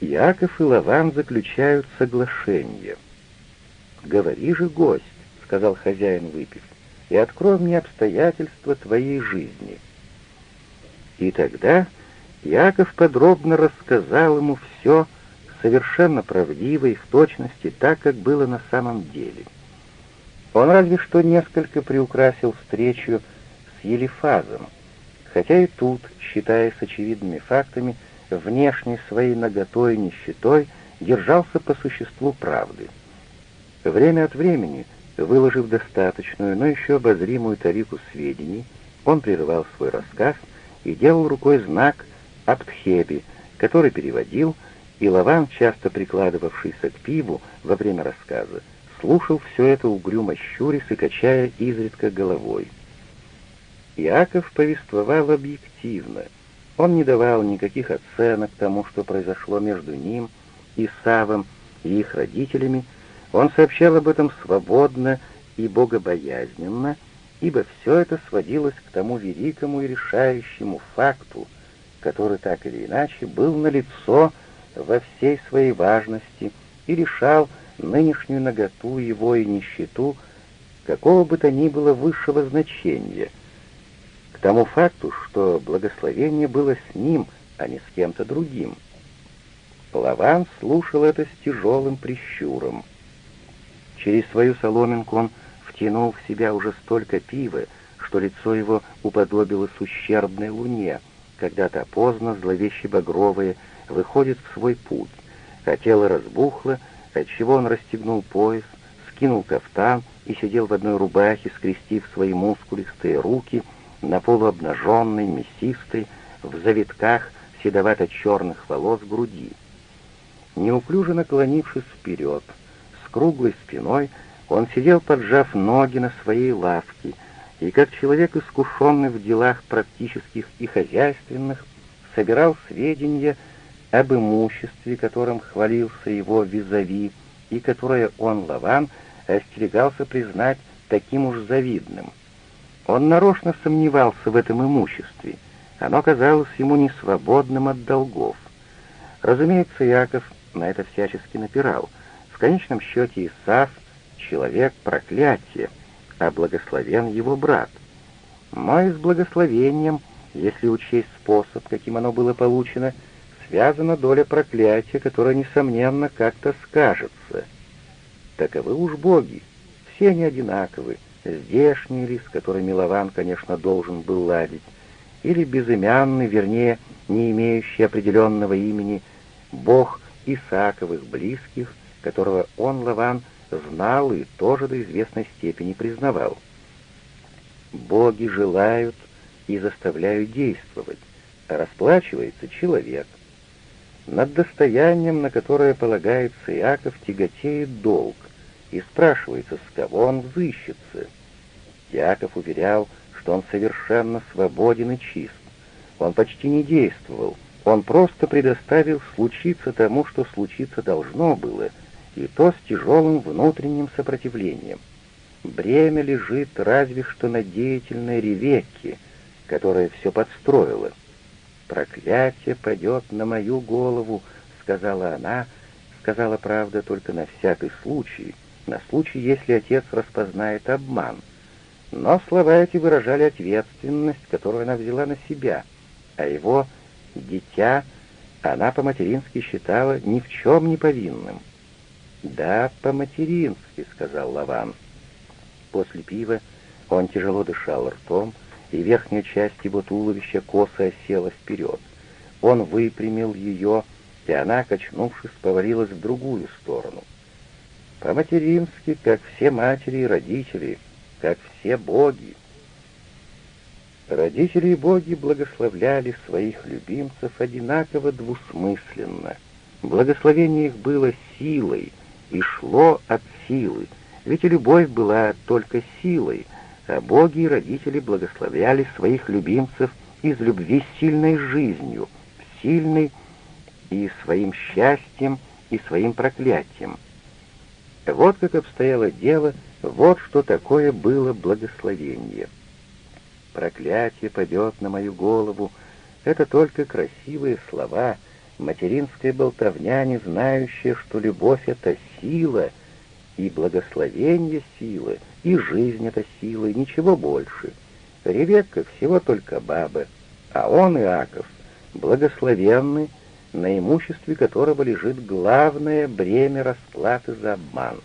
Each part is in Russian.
Яков и Лаван заключают соглашение. «Говори же, гость», — сказал хозяин, выпив, — «и открой мне обстоятельства твоей жизни». И тогда Яков подробно рассказал ему все, совершенно правдиво и в точности так, как было на самом деле. Он разве что несколько приукрасил встречу с Елифазом, хотя и тут, считаясь очевидными фактами, внешней своей наготой и нищетой держался по существу правды. Время от времени, выложив достаточную, но еще обозримую тарифу сведений, он прерывал свой рассказ и делал рукой знак «Аптхеби», который переводил, и Лаван, часто прикладывавшийся к пиву во время рассказа, слушал все это угрюмо щурясь и качая изредка головой. Иаков повествовал объективно. Он не давал никаких оценок тому, что произошло между ним и Савом и их родителями. Он сообщал об этом свободно и богобоязненно, ибо все это сводилось к тому великому и решающему факту, который так или иначе был налицо во всей своей важности и решал нынешнюю наготу его и нищету какого бы то ни было высшего значения — к тому факту, что благословение было с ним, а не с кем-то другим. Лаван слушал это с тяжелым прищуром. Через свою соломинку он втянул в себя уже столько пива, что лицо его уподобилось ущербной луне, когда то поздно зловеще багровое выходит в свой путь, а тело разбухло, отчего он расстегнул пояс, скинул кафтан и сидел в одной рубахе, скрестив свои мускулистые руки — на полуобнаженной, мясистой, в завитках седовато-черных волос груди. Неуклюже наклонившись вперед, с круглой спиной, он сидел, поджав ноги на своей лавке, и как человек, искушенный в делах практических и хозяйственных, собирал сведения об имуществе, которым хвалился его визави, и которое он, Лаван, остерегался признать таким уж завидным — он нарочно сомневался в этом имуществе. Оно казалось ему несвободным от долгов. Разумеется, Яков на это всячески напирал. В конечном счете Исаф — человек проклятия, а благословен его брат. Но и с благословением, если учесть способ, каким оно было получено, связана доля проклятия, которая, несомненно, как-то скажется. Таковы уж боги, все они одинаковы, здешний ли, с которым Милован, конечно, должен был ладить, или безымянный, вернее, не имеющий определенного имени, бог Исааковых близких, которого он, Лаван, знал и тоже до известной степени признавал. Боги желают и заставляют действовать, а расплачивается человек. Над достоянием, на которое полагается Иаков, тяготеет долг, и спрашивается, с кого он взыщется. Яков уверял, что он совершенно свободен и чист. Он почти не действовал, он просто предоставил случиться тому, что случиться должно было, и то с тяжелым внутренним сопротивлением. Бремя лежит разве что на деятельной Ревекке, которая все подстроила. «Проклятие падет на мою голову», — сказала она, сказала правда только на всякий случай, на случай, если отец распознает обман — но слова эти выражали ответственность, которую она взяла на себя, а его дитя она по-матерински считала ни в чем не повинным. «Да, по-матерински», — сказал Лаван. После пива он тяжело дышал ртом, и верхняя часть его туловища косо осела вперед. Он выпрямил ее, и она, качнувшись, повалилась в другую сторону. По-матерински, как все матери и родители, как все боги. Родители и боги благословляли своих любимцев одинаково двусмысленно. Благословение их было силой и шло от силы, ведь любовь была только силой, а боги и родители благословляли своих любимцев из любви сильной жизнью, сильной и своим счастьем, и своим проклятием. Вот как обстояло дело вот что такое было благословение. Проклятие падет на мою голову. Это только красивые слова, материнская болтовня, не знающая, что любовь — это сила, и благословение силы, и жизнь — это сила, и ничего больше. Ревекка всего только баба, а он, Иаков, благословенный, на имуществе которого лежит главное бремя расплаты за обман.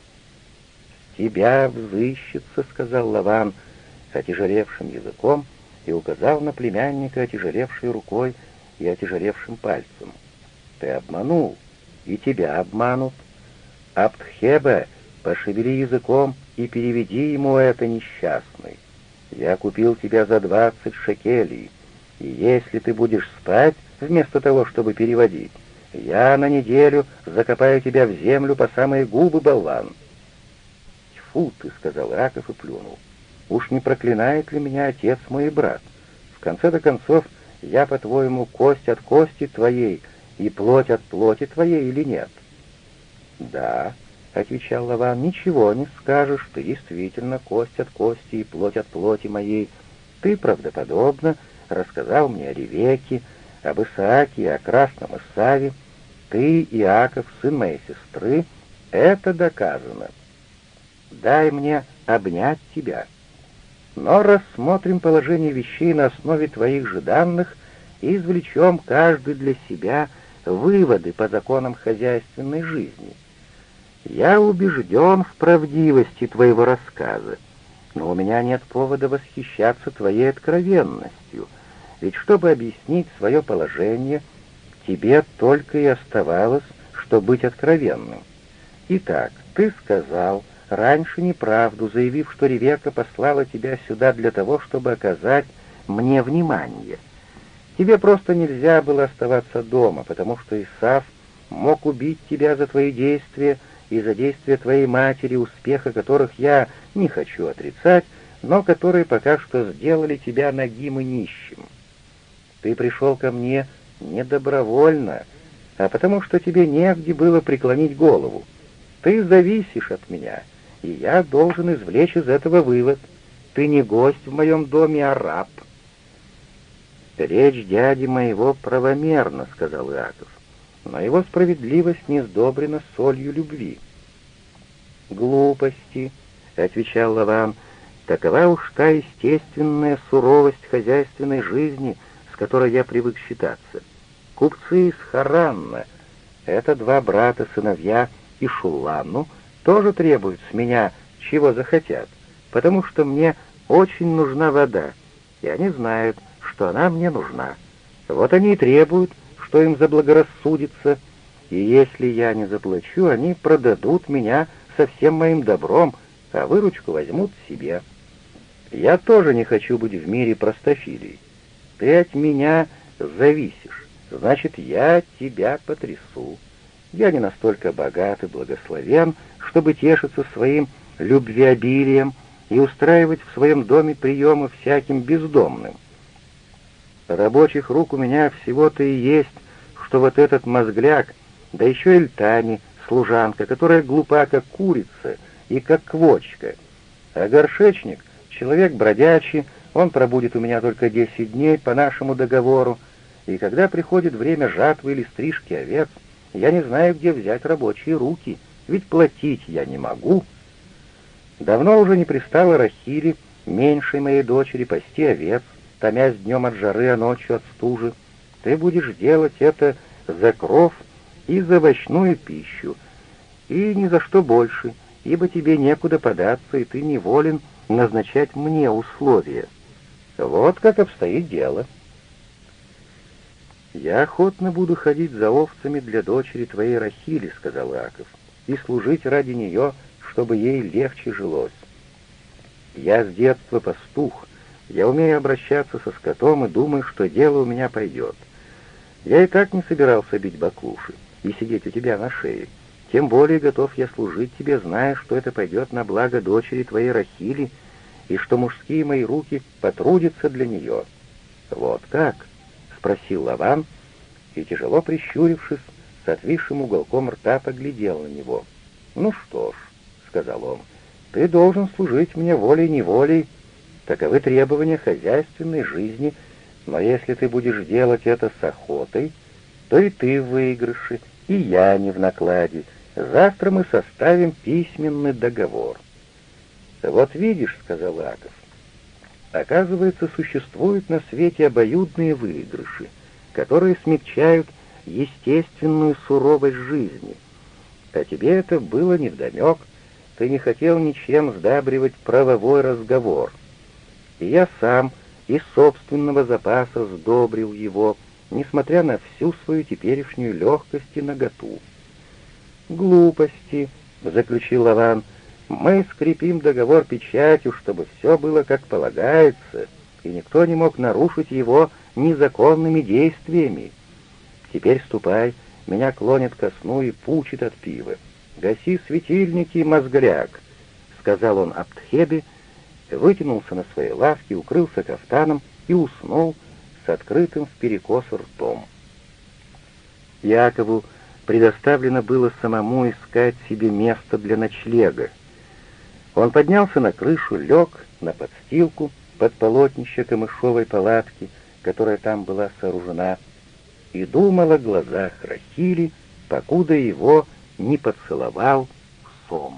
«С тебя взыщется», — сказал Лаван, отяжелевшим языком, и указал на племянника, отяжелевшей рукой и отяжелевшим пальцем. «Ты обманул, и тебя обманут. Аптхеба, пошевели языком и переведи ему это несчастный. Я купил тебя за двадцать шекелей, и если ты будешь спать вместо того, чтобы переводить, я на неделю закопаю тебя в землю по самые губы, болван». «Тьфу ты», — сказал Раков и плюнул. Уж не проклинает ли меня отец мой и брат? В конце-то концов, я, по-твоему, кость от кости твоей и плоть от плоти твоей или нет? Да, — отвечал Лаван, — ничего не скажешь, ты действительно кость от кости и плоть от плоти моей. Ты правдоподобно рассказал мне о Ревеке, об Исааке о Красном Исаве. Ты, Иаков, сын моей сестры, это доказано. Дай мне обнять тебя. Но рассмотрим положение вещей на основе твоих же данных и извлечем каждый для себя выводы по законам хозяйственной жизни. Я убежден в правдивости твоего рассказа, но у меня нет повода восхищаться твоей откровенностью, ведь чтобы объяснить свое положение, тебе только и оставалось, что быть откровенным. Итак, ты сказал, раньше неправду, заявив, что Ревека послала тебя сюда для того, чтобы оказать мне внимание. Тебе просто нельзя было оставаться дома, потому что Исав мог убить тебя за твои действия и за действия твоей матери, успеха которых я не хочу отрицать, но которые пока что сделали тебя нагим и нищим. Ты пришел ко мне не добровольно, а потому что тебе негде было преклонить голову. Ты зависишь от меня, и я должен извлечь из этого вывод. Ты не гость в моем доме, а раб. «Речь дяди моего правомерна», — сказал Иаков, «но его справедливость не сдобрена солью любви». «Глупости», — отвечал Лаван, — «такова уж та естественная суровость хозяйственной жизни, с которой я привык считаться. Купцы из Харанна — это два брата-сыновья и Шуланну — тоже требуют с меня, чего захотят, потому что мне очень нужна вода, и они знают, что она мне нужна. Вот они и требуют, что им заблагорассудится, и если я не заплачу, они продадут меня со всем моим добром, а выручку возьмут себе. Я тоже не хочу быть в мире простофилей. Ты от меня зависишь, значит, я тебя потрясу. Я не настолько богат и благословен, чтобы тешиться своим любвеобилием и устраивать в своем доме приемы всяким бездомным. Рабочих рук у меня всего-то и есть, что вот этот мозгляк, да еще Эльтани, служанка, которая глупа, как курица и как квочка. А горшечник — человек бродячий, он пробудет у меня только десять дней по нашему договору, и когда приходит время жатвы или стрижки овец, я не знаю, где взять рабочие руки — ведь платить я не могу. Давно уже не пристала Рахили, меньшей моей дочери, пасти овец, томясь днем от жары, а ночью от стужи. Ты будешь делать это за кров и за овощную пищу, и ни за что больше, ибо тебе некуда податься, и ты неволен назначать мне условия. Вот как обстоит дело. «Я охотно буду ходить за овцами для дочери твоей Рахили», — сказал Аков и служить ради нее, чтобы ей легче жилось. Я с детства пастух, я умею обращаться со скотом и думаю, что дело у меня пойдет. Я и так не собирался бить баклуши и сидеть у тебя на шее. Тем более готов я служить тебе, зная, что это пойдет на благо дочери твоей Рахили, и что мужские мои руки потрудятся для нее. Вот как? — спросил Лаван, и, тяжело прищурившись, с отвисшим уголком рта поглядел на него. «Ну что ж», — сказал он, — «ты должен служить мне волей-неволей. Таковы требования хозяйственной жизни, но если ты будешь делать это с охотой, то и ты в выигрыше, и я не в накладе. Завтра мы составим письменный договор». «Вот видишь», — сказал Аков, — «оказывается, существуют на свете обоюдные выигрыши, которые смягчают естественную суровость жизни. А тебе это было невдомек, ты не хотел ничем сдабривать правовой разговор. И я сам из собственного запаса сдобрил его, несмотря на всю свою теперешнюю легкость и наготу. «Глупости», — заключил Лаван, — «мы скрепим договор печатью, чтобы все было как полагается, и никто не мог нарушить его незаконными действиями. Теперь ступай, меня клонит ко сну и пучит от пива. Гаси светильники, мозгляк», — сказал он Аптхебе, вытянулся на своей лавке, укрылся кафтаном и уснул с открытым в перекос ртом. Якову предоставлено было самому искать себе место для ночлега. Он поднялся на крышу, лег на подстилку под полотнище камышовой палатки, которая там была сооружена, и думал о глазах Рахили, покуда его не поцеловал сон.